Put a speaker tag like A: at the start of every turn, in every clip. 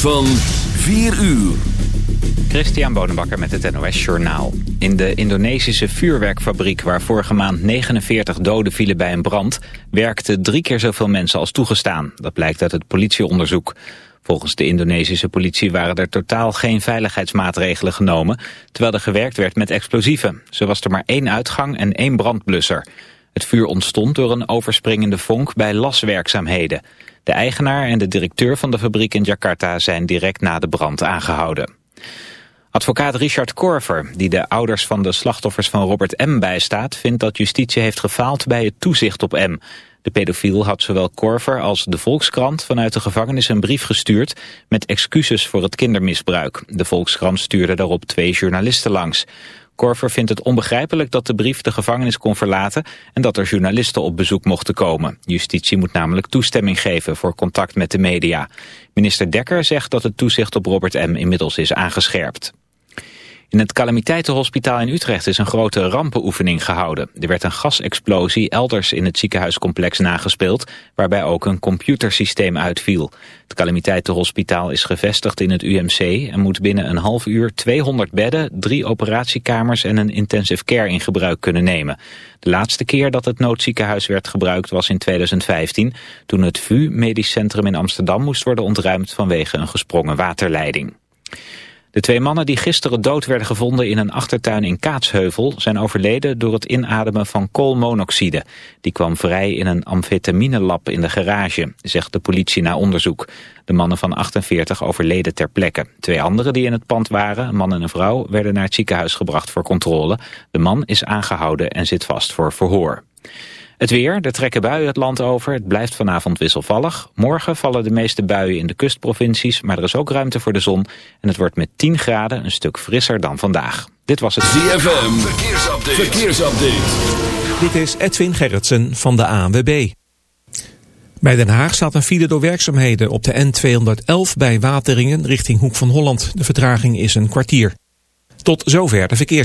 A: van 4 uur.
B: Christian Bonenbakker met het NOS Journaal. In de Indonesische vuurwerkfabriek waar vorige maand 49 doden vielen bij een brand... werkten drie keer zoveel mensen als toegestaan. Dat blijkt uit het politieonderzoek. Volgens de Indonesische politie waren er totaal geen veiligheidsmaatregelen genomen... terwijl er gewerkt werd met explosieven. Zo was er maar één uitgang en één brandblusser. Het vuur ontstond door een overspringende vonk bij laswerkzaamheden. De eigenaar en de directeur van de fabriek in Jakarta zijn direct na de brand aangehouden. Advocaat Richard Korver, die de ouders van de slachtoffers van Robert M. bijstaat... vindt dat justitie heeft gefaald bij het toezicht op M. De pedofiel had zowel Korver als de Volkskrant vanuit de gevangenis een brief gestuurd... met excuses voor het kindermisbruik. De Volkskrant stuurde daarop twee journalisten langs. Korver vindt het onbegrijpelijk dat de brief de gevangenis kon verlaten... en dat er journalisten op bezoek mochten komen. Justitie moet namelijk toestemming geven voor contact met de media. Minister Dekker zegt dat het toezicht op Robert M. inmiddels is aangescherpt. In het calamiteitenhospitaal in Utrecht is een grote rampenoefening gehouden. Er werd een gasexplosie elders in het ziekenhuiscomplex nagespeeld, waarbij ook een computersysteem uitviel. Het calamiteitenhospitaal is gevestigd in het UMC en moet binnen een half uur 200 bedden, drie operatiekamers en een intensive care in gebruik kunnen nemen. De laatste keer dat het noodziekenhuis werd gebruikt was in 2015, toen het VU Medisch Centrum in Amsterdam moest worden ontruimd vanwege een gesprongen waterleiding. De twee mannen die gisteren dood werden gevonden in een achtertuin in Kaatsheuvel zijn overleden door het inademen van koolmonoxide. Die kwam vrij in een amfetaminelab in de garage, zegt de politie na onderzoek. De mannen van 48 overleden ter plekke. Twee anderen die in het pand waren, een man en een vrouw, werden naar het ziekenhuis gebracht voor controle. De man is aangehouden en zit vast voor verhoor. Het weer, er trekken buien het land over. Het blijft vanavond wisselvallig. Morgen vallen de meeste buien in de kustprovincies, maar er is ook ruimte voor de zon. En het wordt met 10 graden een stuk frisser dan vandaag. Dit was het
A: ZFM. Verkeersupdate. Verkeersupdate.
C: Dit is Edwin Gerritsen van de ANWB. Bij Den Haag staat een file door werkzaamheden op de N211 bij Wateringen richting Hoek van Holland. De vertraging is een kwartier. Tot zover de verkeer.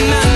D: na, na.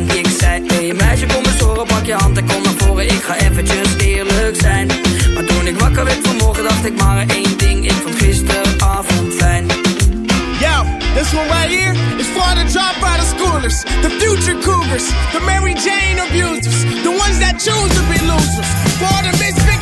E: Ik zei, hey meisje, kom eens horen, pak je hand en kom naar voren. Ik ga eventjes eerlijk zijn. Maar toen ik wakker werd vanmorgen, dacht ik maar één ding. Ik vond gisteravond fijn.
F: Yo, this one right here is for the dropout of schoolers, the future cougars, the Mary Jane abusers, the ones that choose to be losers. For the misfit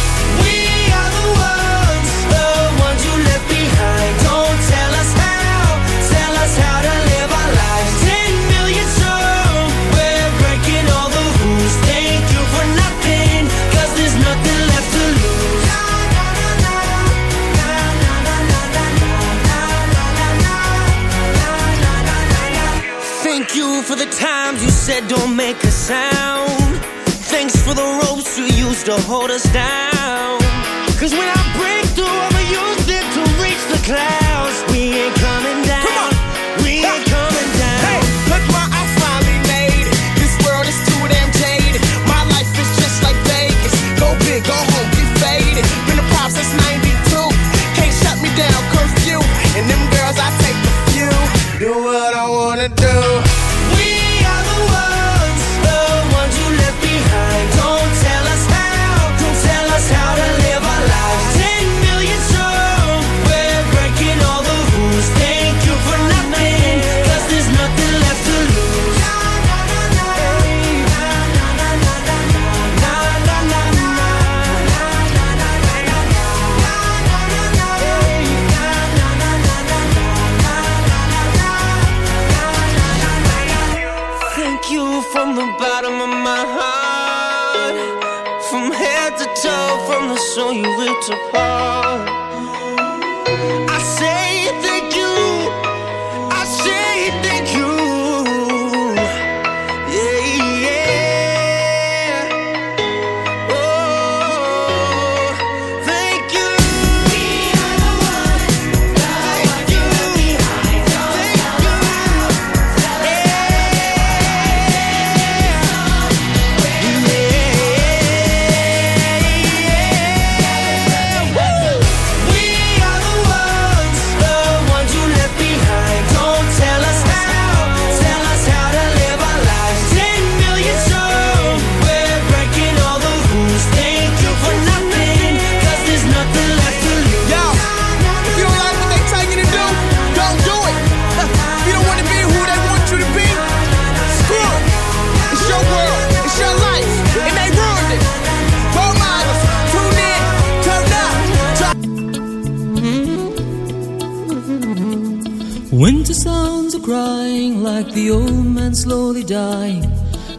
G: To
H: hold us down.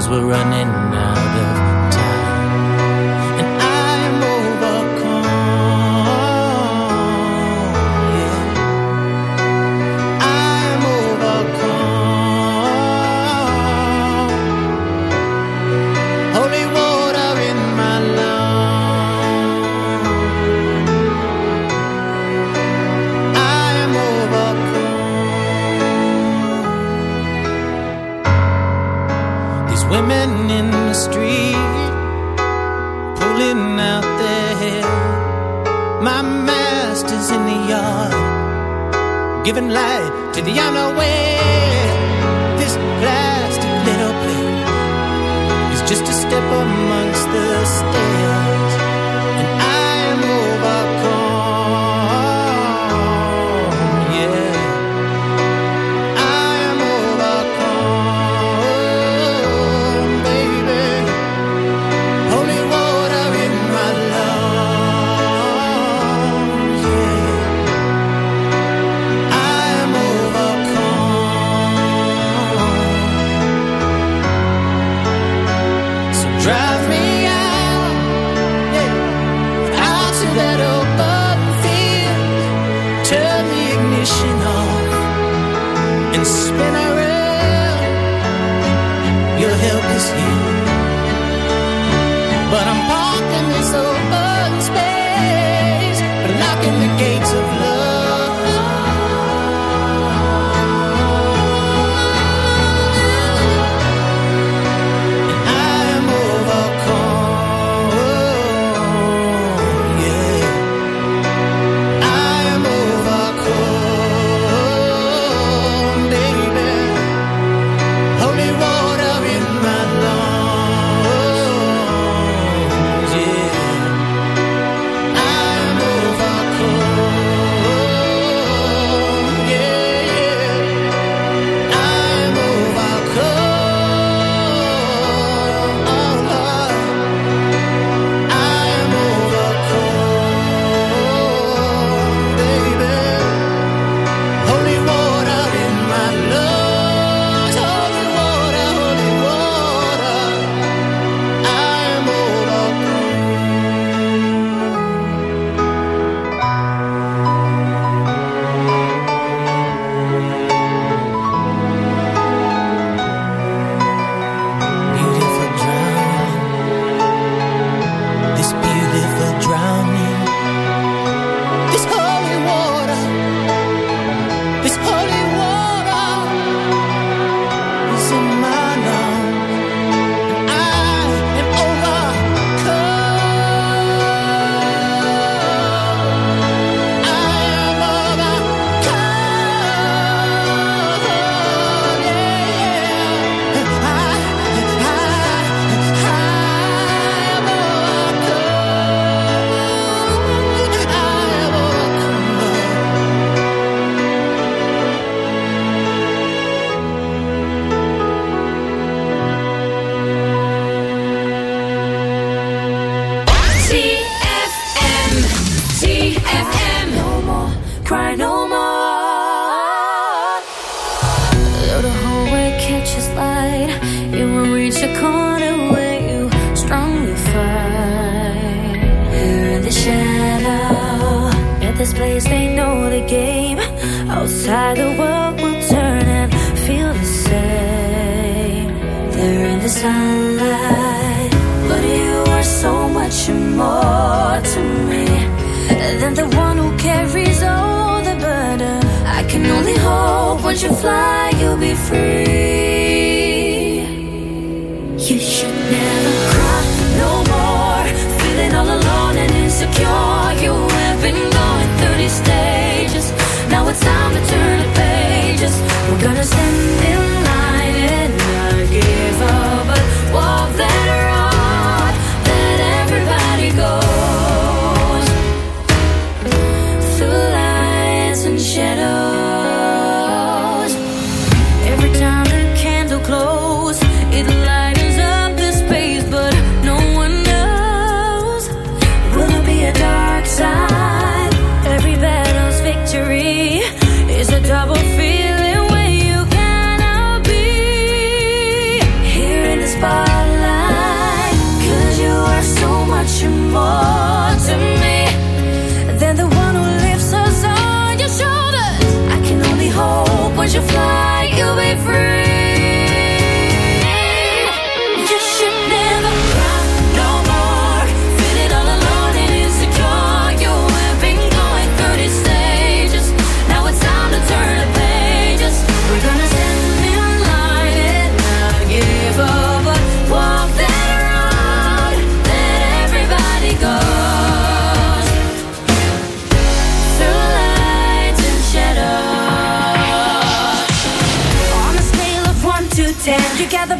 I: Cause we're running out.
D: been around, you'll help is here.
J: together